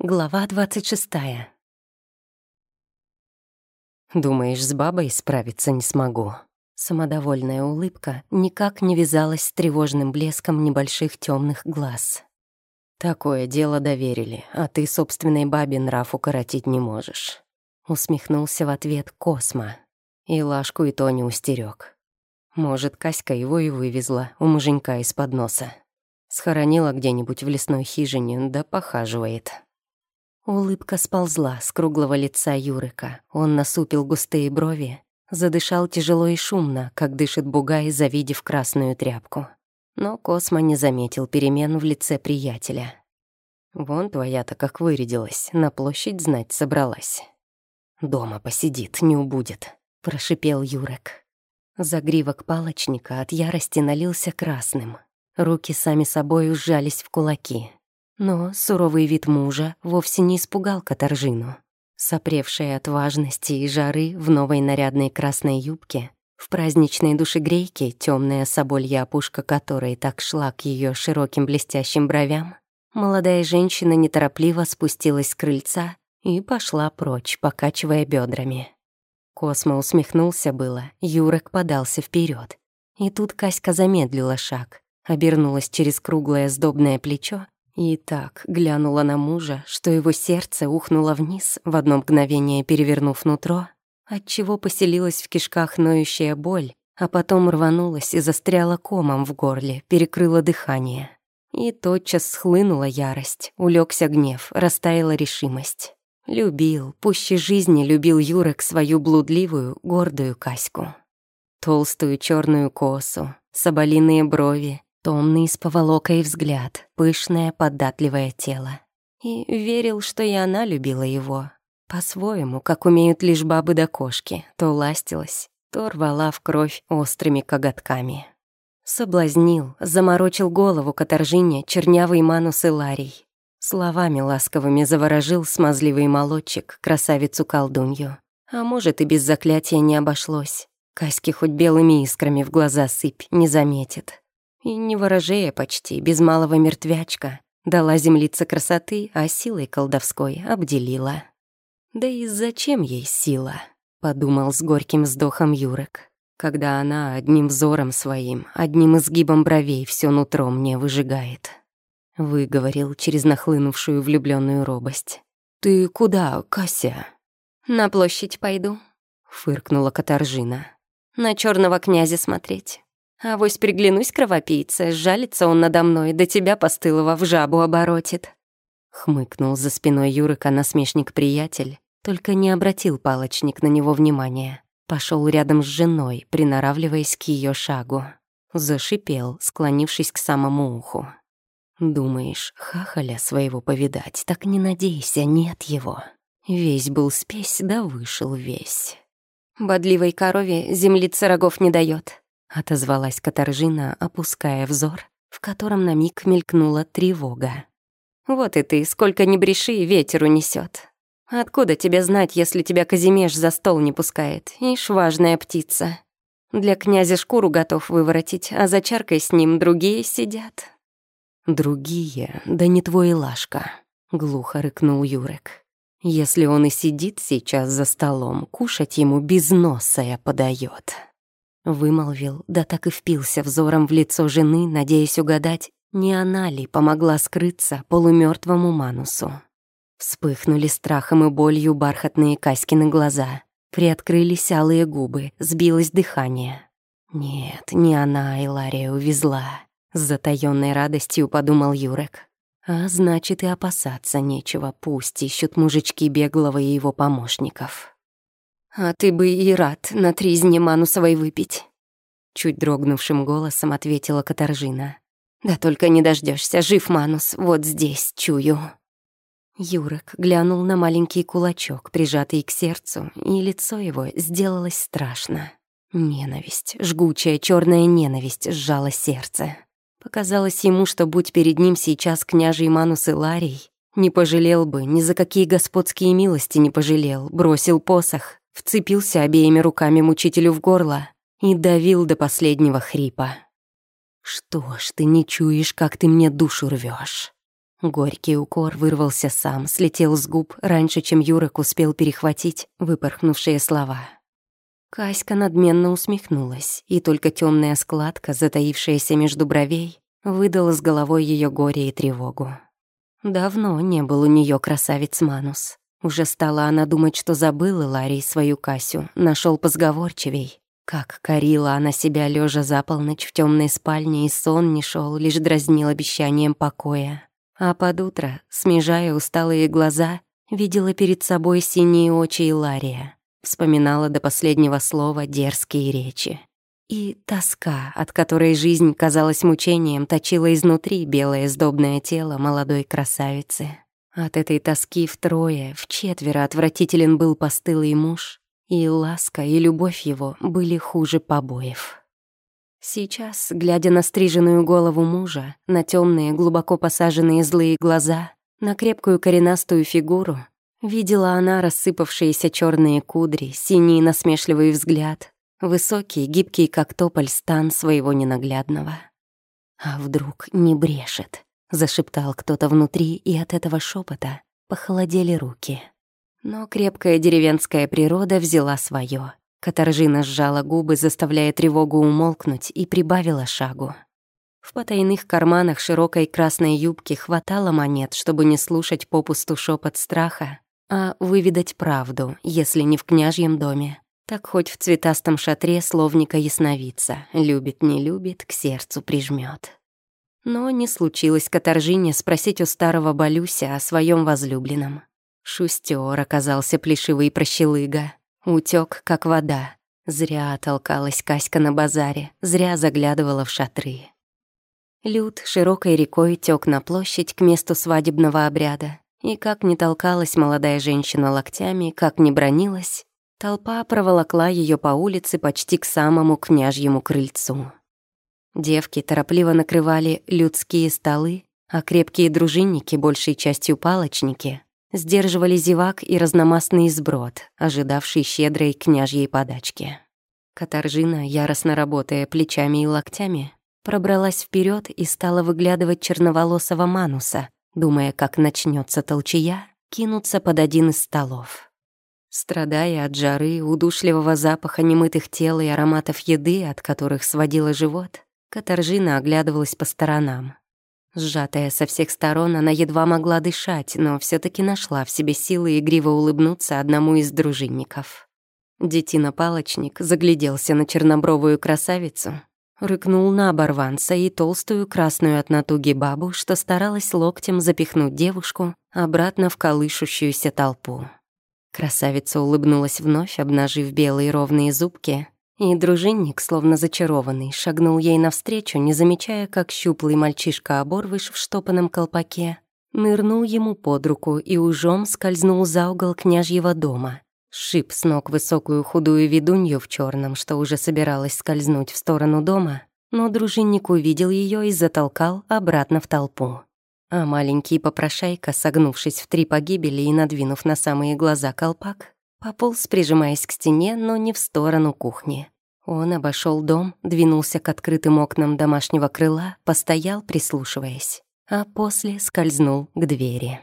Глава двадцать шестая. «Думаешь, с бабой справиться не смогу?» Самодовольная улыбка никак не вязалась с тревожным блеском небольших темных глаз. «Такое дело доверили, а ты собственной бабе нрав укоротить не можешь». Усмехнулся в ответ Космо. И Лашку и то не устерёг. Может, Каська его и вывезла у муженька из-под носа. Схоронила где-нибудь в лесной хижине, да похаживает. Улыбка сползла с круглого лица Юрика. Он насупил густые брови, задышал тяжело и шумно, как дышит бугай, завидев красную тряпку. Но Космо не заметил перемен в лице приятеля. «Вон твоя-то как вырядилась, на площадь знать собралась». «Дома посидит, не убудет», — прошипел Юрек. Загривок палочника от ярости налился красным. Руки сами собой ужались в кулаки. Но суровый вид мужа вовсе не испугал Катаржину. Сопревшая от важности и жары в новой нарядной красной юбке, в праздничной душегрейке, темная соболья опушка которой так шла к ее широким блестящим бровям, молодая женщина неторопливо спустилась с крыльца и пошла прочь, покачивая бедрами. Космо усмехнулся было, Юрок подался вперед, И тут Каська замедлила шаг, обернулась через круглое сдобное плечо и так глянула на мужа, что его сердце ухнуло вниз, в одно мгновение перевернув нутро, отчего поселилась в кишках ноющая боль, а потом рванулась и застряла комом в горле, перекрыла дыхание. И тотчас схлынула ярость, улегся гнев, растаяла решимость. Любил, пуще жизни любил Юрек свою блудливую, гордую Каську. Толстую черную косу, соболиные брови, Томный с поволокой взгляд, пышное податливое тело. И верил, что и она любила его. По-своему, как умеют лишь бабы да кошки, то ластилась, то рвала в кровь острыми коготками. Соблазнил, заморочил голову Катаржине чернявый Манус Иларий. Словами ласковыми заворожил смазливый молодчик, красавицу-колдунью. А может, и без заклятия не обошлось. Каськи хоть белыми искрами в глаза сыпь, не заметит. И не ворожея почти, без малого мертвячка, дала землице красоты, а силой колдовской обделила. «Да и зачем ей сила?» — подумал с горьким вздохом Юрек, когда она одним взором своим, одним изгибом бровей все нутро мне выжигает. Выговорил через нахлынувшую влюбленную робость. «Ты куда, Кася?» «На площадь пойду», — фыркнула Катаржина. «На черного князя смотреть. А вось приглянусь кровопийце, жалится он надо мной, до тебя постылого в жабу оборотит. Хмыкнул за спиной Юрика насмешник-приятель, только не обратил палочник на него внимания. Пошел рядом с женой, приноравливаясь к ее шагу. Зашипел, склонившись к самому уху. «Думаешь, хахаля своего повидать, так не надейся, нет его. Весь был спесь, да вышел весь». «Бодливой корове землица рогов не дает, — отозвалась Катаржина, опуская взор, в котором на миг мелькнула тревога. «Вот и ты, сколько ни бреши, ветер унесет. Откуда тебе знать, если тебя Казимеш за стол не пускает? Ишь, важная птица. Для князя шкуру готов выворотить, а за чаркой с ним другие сидят». «Другие? Да не твой Лашка», — глухо рыкнул Юрек. «Если он и сидит сейчас за столом, кушать ему без носа я подает». Вымолвил, да так и впился взором в лицо жены, надеясь угадать, не она ли помогла скрыться полумертвому Манусу. Вспыхнули страхом и болью бархатные Каськины глаза. Приоткрылись алые губы, сбилось дыхание. Нет, не она Илария увезла. С затаённой радостью подумал Юрек. А значит, и опасаться нечего, пусть ищут мужички беглого и его помощников. «А ты бы и рад на тризне Манусовой выпить», — чуть дрогнувшим голосом ответила Катаржина. «Да только не дождешься, жив Манус, вот здесь, чую». Юрок глянул на маленький кулачок, прижатый к сердцу, и лицо его сделалось страшно. Ненависть, жгучая черная ненависть сжала сердце. Показалось ему, что будь перед ним сейчас княжий Манус Иларий, не пожалел бы, ни за какие господские милости не пожалел, бросил посох вцепился обеими руками мучителю в горло и давил до последнего хрипа. «Что ж ты не чуешь, как ты мне душу рвешь? Горький укор вырвался сам, слетел с губ раньше, чем Юрок успел перехватить выпорхнувшие слова. Каська надменно усмехнулась, и только темная складка, затаившаяся между бровей, выдала с головой ее горе и тревогу. Давно не был у нее красавец Манус. Уже стала она думать, что забыла Ларий свою Касю, нашел позговорчивей. Как корила она себя, лежа за полночь в темной спальне, и сон не шел, лишь дразнил обещанием покоя. А под утро, смежая усталые глаза, видела перед собой синие очи Илария. Вспоминала до последнего слова дерзкие речи. И тоска, от которой жизнь казалась мучением, точила изнутри белое сдобное тело молодой красавицы. От этой тоски втрое, в четверо отвратителен был постылый муж, и ласка, и любовь его были хуже побоев. Сейчас, глядя на стриженную голову мужа, на темные, глубоко посаженные злые глаза, на крепкую коренастую фигуру, видела она рассыпавшиеся черные кудри, синий насмешливый взгляд, высокий, гибкий, как тополь, стан своего ненаглядного. А вдруг не брешет? Зашептал кто-то внутри, и от этого шепота похолодели руки. Но крепкая деревенская природа взяла свое. Катаржина сжала губы, заставляя тревогу умолкнуть, и прибавила шагу. В потайных карманах широкой красной юбки хватало монет, чтобы не слушать попусту шепот страха, а выведать правду, если не в княжьем доме. Так хоть в цветастом шатре словника ясновидца. Любит, не любит, к сердцу прижмет. Но не случилось Катаржине спросить у старого Балюся о своем возлюбленном. Шустер оказался плешивый прощелыга. Утек, как вода. Зря толкалась Каська на базаре, зря заглядывала в шатры. Люд широкой рекой тек на площадь к месту свадебного обряда. И как не толкалась молодая женщина локтями, как не бронилась, толпа проволокла ее по улице почти к самому княжьему крыльцу. Девки торопливо накрывали людские столы, а крепкие дружинники, большей частью палочники, сдерживали зевак и разномастный сброд, ожидавший щедрой княжьей подачки. Катаржина, яростно работая плечами и локтями, пробралась вперед и стала выглядывать черноволосого Мануса, думая, как начнется толчая, кинуться под один из столов. Страдая от жары, удушливого запаха немытых тел и ароматов еды, от которых сводила живот, Катаржина оглядывалась по сторонам. Сжатая со всех сторон, она едва могла дышать, но все таки нашла в себе силы игриво улыбнуться одному из дружинников. Детина-палочник загляделся на чернобровую красавицу, рыкнул на оборванца и толстую красную от натуги бабу, что старалась локтем запихнуть девушку обратно в колышущуюся толпу. Красавица улыбнулась вновь, обнажив белые ровные зубки, и дружинник, словно зачарованный, шагнул ей навстречу, не замечая, как щуплый мальчишка-оборвыш в штопанном колпаке нырнул ему под руку и ужом скользнул за угол княжьего дома. Шип с ног высокую худую ведунью в черном, что уже собиралась скользнуть в сторону дома, но дружинник увидел ее и затолкал обратно в толпу. А маленький попрошайка, согнувшись в три погибели и надвинув на самые глаза колпак, Пополз, прижимаясь к стене, но не в сторону кухни. Он обошел дом, двинулся к открытым окнам домашнего крыла, постоял, прислушиваясь, а после скользнул к двери.